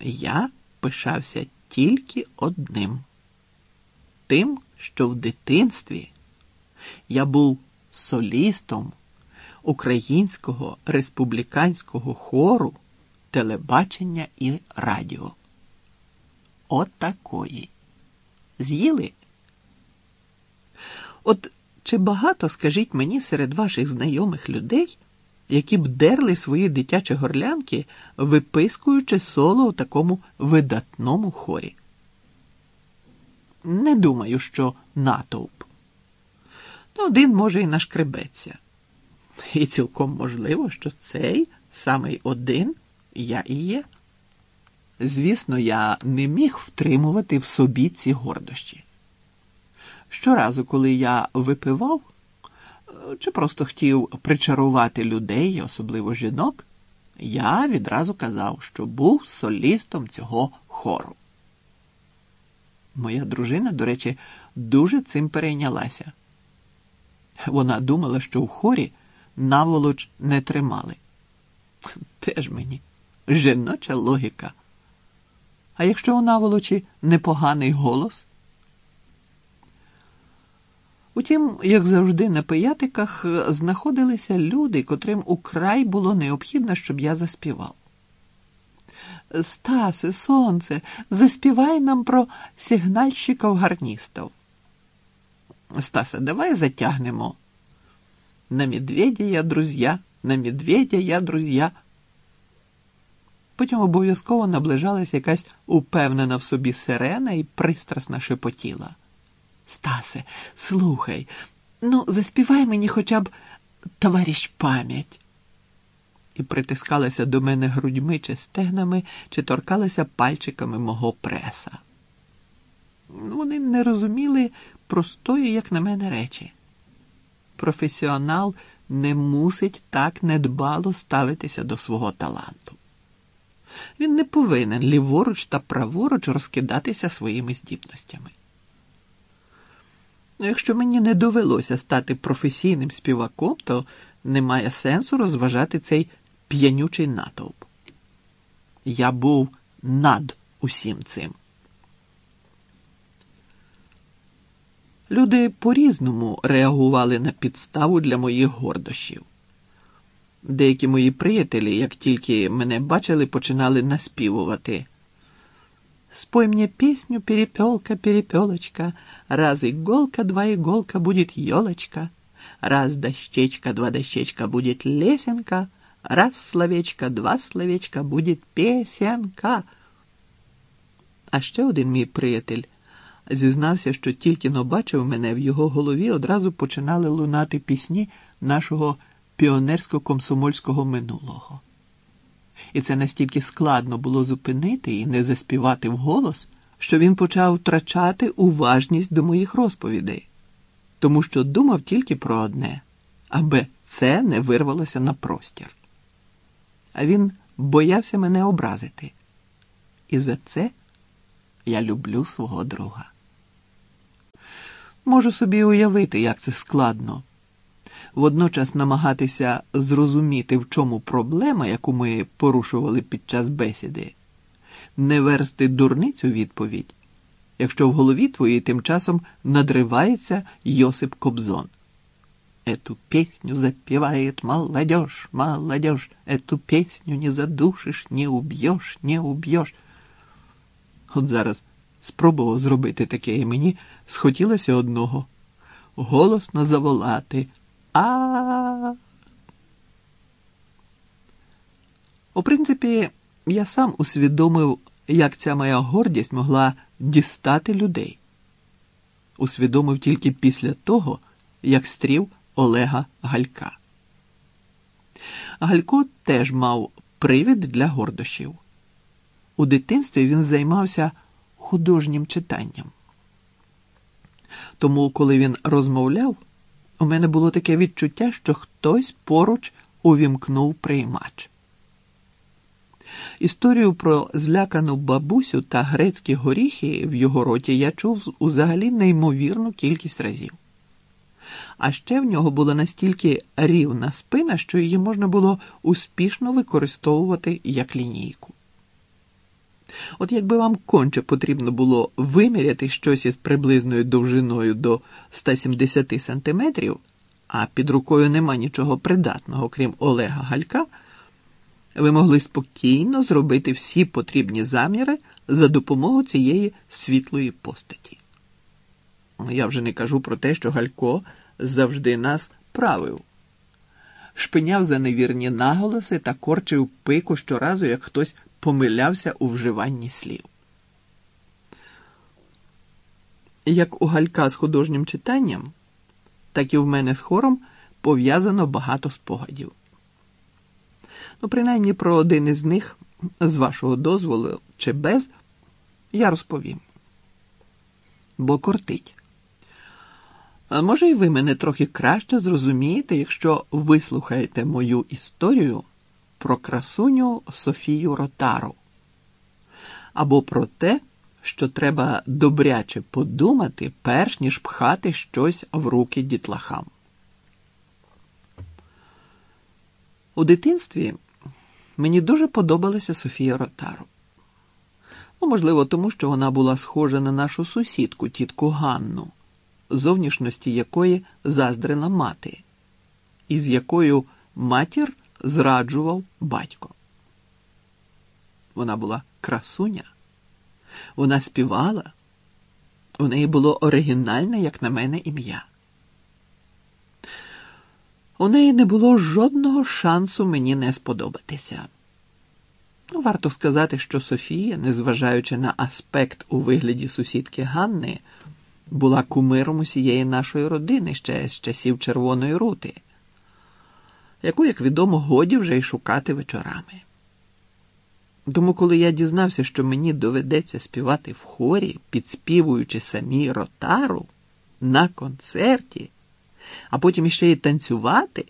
Я пишався тільки одним тим, що в дитинстві я був солістом українського республіканського хору телебачення і радіо. Отакої. З'їли? От чи багато, скажіть мені, серед ваших знайомих людей, які б дерли свої дитячі горлянки, випискуючи соло у такому видатному хорі? Не думаю, що натовп. Ну, один може і нашкребеться. І цілком можливо, що цей самий один я і є. Звісно, я не міг втримувати в собі ці гордощі. Щоразу, коли я випивав чи просто хотів причарувати людей, особливо жінок, я відразу казав, що був солістом цього хору. Моя дружина, до речі, дуже цим перейнялася. Вона думала, що в хорі наволоч не тримали. Теж мені жіноча логіка. А якщо у наволочі непоганий голос? Утім, як завжди, на пиятиках знаходилися люди, котрим украй було необхідно, щоб я заспівав. Стасе, сонце, заспівай нам про сигнальщиків гарністів. Стасе, давай затягнемо. На медведя я друзья, на медведя я друзья. Потім обов'язково наближалась якась упевнена в собі сирена і пристрасно шепотіла. Стасе, слухай, ну, заспівай мені хоча б товариш пам'ять. І притискалася до мене грудьми чи стегнами, чи торкалася пальчиками мого преса. Вони не розуміли простої, як на мене, речі. Професіонал не мусить так недбало ставитися до свого таланту. Він не повинен ліворуч та праворуч розкидатися своїми здібностями. Ну, якщо мені не довелося стати професійним співаком, то немає сенсу розважати цей п'янючий натовп. Я був над усім цим. Люди по-різному реагували на підставу для моїх гордощів. Деякі мої приятелі, як тільки мене бачили, починали наспівувати. Спой мне песню, перепелка, перепелочка, раз иголка, два иголка будет елочка, раз дощечка, два дощечка будет лесенка, раз словечка, два словечка будет песенка. А ще один мій приятель зізнався, що тільки но бачив мене в його голові, одразу починали лунати пісні нашого піонерсько-комсомольського минулого. І це настільки складно було зупинити і не заспівати вголос, що він почав втрачати уважність до моїх розповідей, тому що думав тільки про одне, аби це не вирвалося на простір. А він боявся мене образити. І за це я люблю свого друга. Можу собі уявити, як це складно. Водночас намагатися зрозуміти, в чому проблема, яку ми порушували під час бесіди, не версти дурницю відповідь, якщо в голові твоїй тим часом надривається Йосип Кобзон. Эту песню запевает молодежь, молодежь, эту песню не задушиш, не уб'єш, не уб'єш. От зараз спробував зробити таке, і мені схотілося одного голосно заволати. А. У принципі, я сам усвідомив, як ця моя гордість могла дістати людей. Усвідомив тільки після того, як стрів Олега Галька. Галько теж мав привід для гордощів. У дитинстві він займався художнім читанням. Тому, коли він розмовляв, у мене було таке відчуття, що хтось поруч увімкнув приймач. Історію про злякану бабусю та грецькі горіхи в його роті я чув узагалі неймовірну кількість разів. А ще в нього була настільки рівна спина, що її можна було успішно використовувати як лінійку. От якби вам конче потрібно було виміряти щось із приблизною довжиною до 170 сантиметрів, а під рукою нема нічого придатного, крім Олега Галька, ви могли спокійно зробити всі потрібні заміри за допомогою цієї світлої постаті. Я вже не кажу про те, що Галько завжди нас правив, шпиняв за невірні наголоси та корчив пику щоразу, як хтось помилявся у вживанні слів. Як у Галька з художнім читанням, так і в мене з хором пов'язано багато спогадів. Ну, принаймні про один із них, з вашого дозволу чи без, я розповім. Бо кортить. А може, і ви мене трохи краще зрозумієте, якщо вислухаєте мою історію про красуню Софію Ротару або про те, що треба добряче подумати, перш ніж пхати щось в руки дітлахам. У дитинстві мені дуже подобалася Софія Ротару. Ну, можливо, тому що вона була схожа на нашу сусідку, тітку Ганну, зовнішності якої заздрила мати, і з якою матір зраджував батько. Вона була красуня, вона співала, у неї було оригінальне, як на мене, ім'я. У неї не було жодного шансу мені не сподобатися. Ну, варто сказати, що Софія, незважаючи на аспект у вигляді сусідки Ганни, була кумиром усієї нашої родини ще з часів Червоної рути, яку, як відомо, годі вже й шукати вечорами. Тому, коли я дізнався, що мені доведеться співати в хорі, підспівуючи самі ротару на концерті, а потім іще й танцювати.